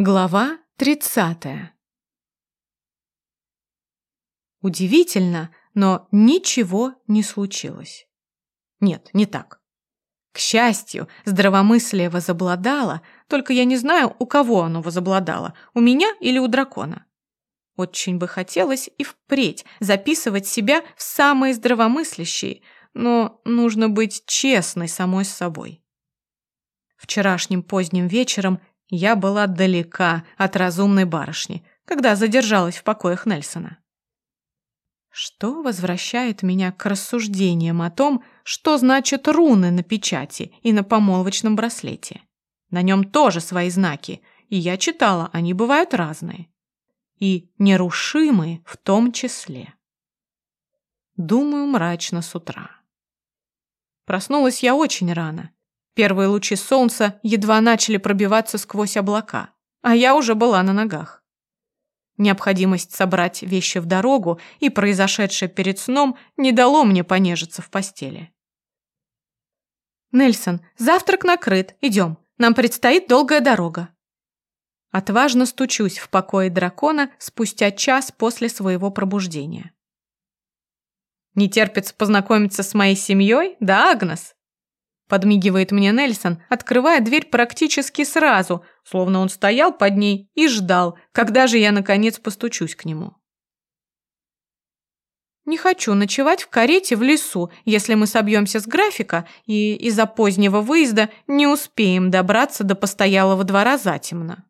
Глава 30. Удивительно, но ничего не случилось. Нет, не так. К счастью, здравомыслие возобладало, только я не знаю, у кого оно возобладало, у меня или у дракона. Очень бы хотелось и впредь записывать себя в самые здравомыслящие, но нужно быть честной самой с собой. Вчерашним поздним вечером я была далека от разумной барышни, когда задержалась в покоях Нельсона. Что возвращает меня к рассуждениям о том, что значат руны на печати и на помолвочном браслете? На нем тоже свои знаки, и я читала, они бывают разные. И нерушимые в том числе. Думаю мрачно с утра. Проснулась я очень рано, Первые лучи солнца едва начали пробиваться сквозь облака, а я уже была на ногах. Необходимость собрать вещи в дорогу и произошедшее перед сном не дало мне понежиться в постели. «Нельсон, завтрак накрыт, идем, нам предстоит долгая дорога». Отважно стучусь в покое дракона спустя час после своего пробуждения. «Не терпится познакомиться с моей семьей, да, Агнес?» Подмигивает мне Нельсон, открывая дверь практически сразу, словно он стоял под ней и ждал, когда же я наконец постучусь к нему. Не хочу ночевать в карете в лесу, если мы собьемся с графика и из-за позднего выезда не успеем добраться до постоялого двора затемно.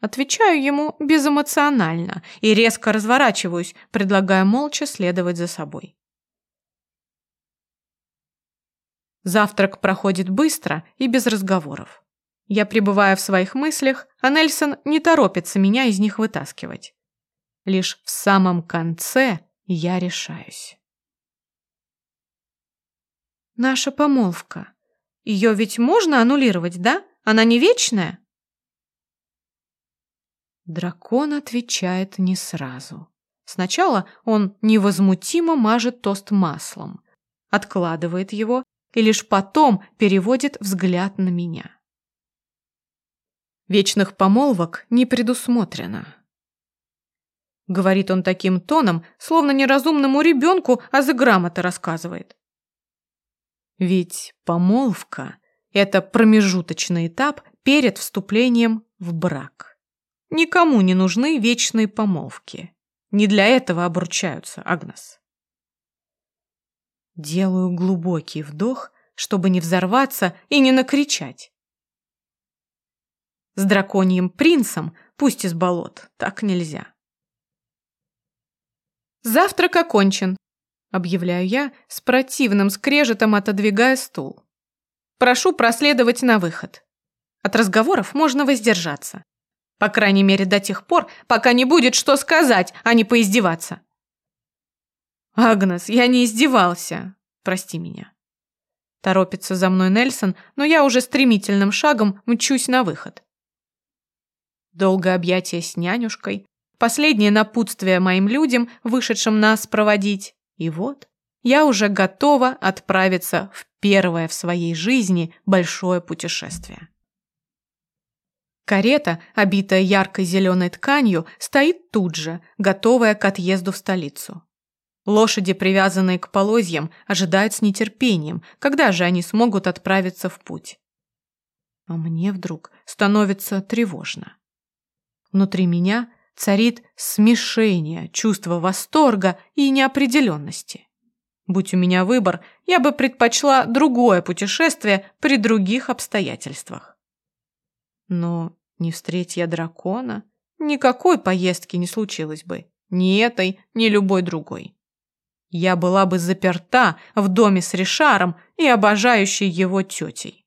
Отвечаю ему безэмоционально и резко разворачиваюсь, предлагая молча следовать за собой. Завтрак проходит быстро и без разговоров. Я пребываю в своих мыслях, а Нельсон не торопится меня из них вытаскивать. Лишь в самом конце я решаюсь. Наша помолвка. Ее ведь можно аннулировать, да? Она не вечная? Дракон отвечает не сразу. Сначала он невозмутимо мажет тост маслом, откладывает его и лишь потом переводит взгляд на меня. Вечных помолвок не предусмотрено. Говорит он таким тоном, словно неразумному ребенку азы грамоты рассказывает. Ведь помолвка – это промежуточный этап перед вступлением в брак. Никому не нужны вечные помолвки. Не для этого обручаются, Агнес. Делаю глубокий вдох, чтобы не взорваться и не накричать. С драконьим принцем, пусть из болот, так нельзя. «Завтрак окончен», — объявляю я, с противным скрежетом отодвигая стул. «Прошу проследовать на выход. От разговоров можно воздержаться. По крайней мере, до тех пор, пока не будет что сказать, а не поиздеваться». «Агнес, я не издевался. Прости меня». Торопится за мной Нельсон, но я уже стремительным шагом мчусь на выход. Долгое объятие с нянюшкой, последнее напутствие моим людям, вышедшим нас проводить. И вот я уже готова отправиться в первое в своей жизни большое путешествие. Карета, обитая яркой зеленой тканью, стоит тут же, готовая к отъезду в столицу. Лошади, привязанные к полозьям, ожидают с нетерпением, когда же они смогут отправиться в путь. А мне вдруг становится тревожно. Внутри меня царит смешение чувства восторга и неопределенности. Будь у меня выбор, я бы предпочла другое путешествие при других обстоятельствах. Но не встреть я дракона, никакой поездки не случилось бы. Ни этой, ни любой другой я была бы заперта в доме с Ришаром и обожающей его тетей.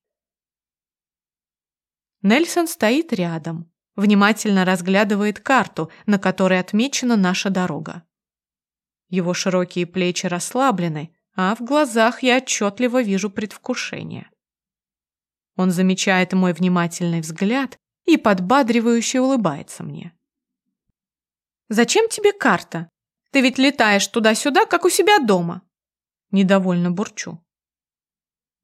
Нельсон стоит рядом, внимательно разглядывает карту, на которой отмечена наша дорога. Его широкие плечи расслаблены, а в глазах я отчетливо вижу предвкушение. Он замечает мой внимательный взгляд и подбадривающе улыбается мне. «Зачем тебе карта?» Ты ведь летаешь туда-сюда, как у себя дома. Недовольно бурчу.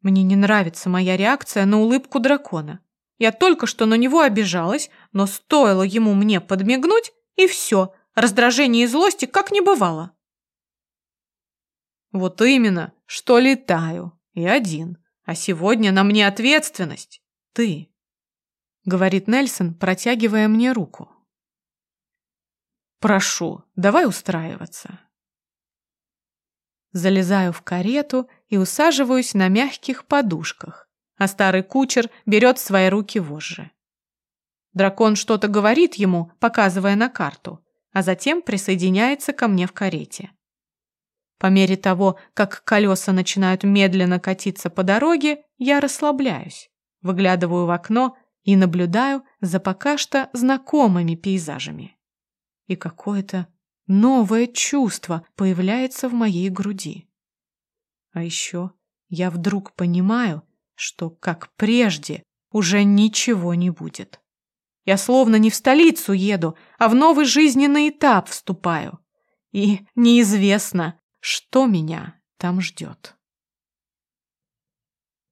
Мне не нравится моя реакция на улыбку дракона. Я только что на него обижалась, но стоило ему мне подмигнуть, и все, раздражение и злости как не бывало. Вот именно, что летаю, и один. А сегодня на мне ответственность. Ты, говорит Нельсон, протягивая мне руку. Прошу, давай устраиваться. Залезаю в карету и усаживаюсь на мягких подушках, а старый кучер берет в свои руки вожжи. Дракон что-то говорит ему, показывая на карту, а затем присоединяется ко мне в карете. По мере того, как колеса начинают медленно катиться по дороге, я расслабляюсь, выглядываю в окно и наблюдаю за пока что знакомыми пейзажами. И какое-то новое чувство появляется в моей груди. А еще я вдруг понимаю, что, как прежде, уже ничего не будет. Я словно не в столицу еду, а в новый жизненный этап вступаю. И неизвестно, что меня там ждет.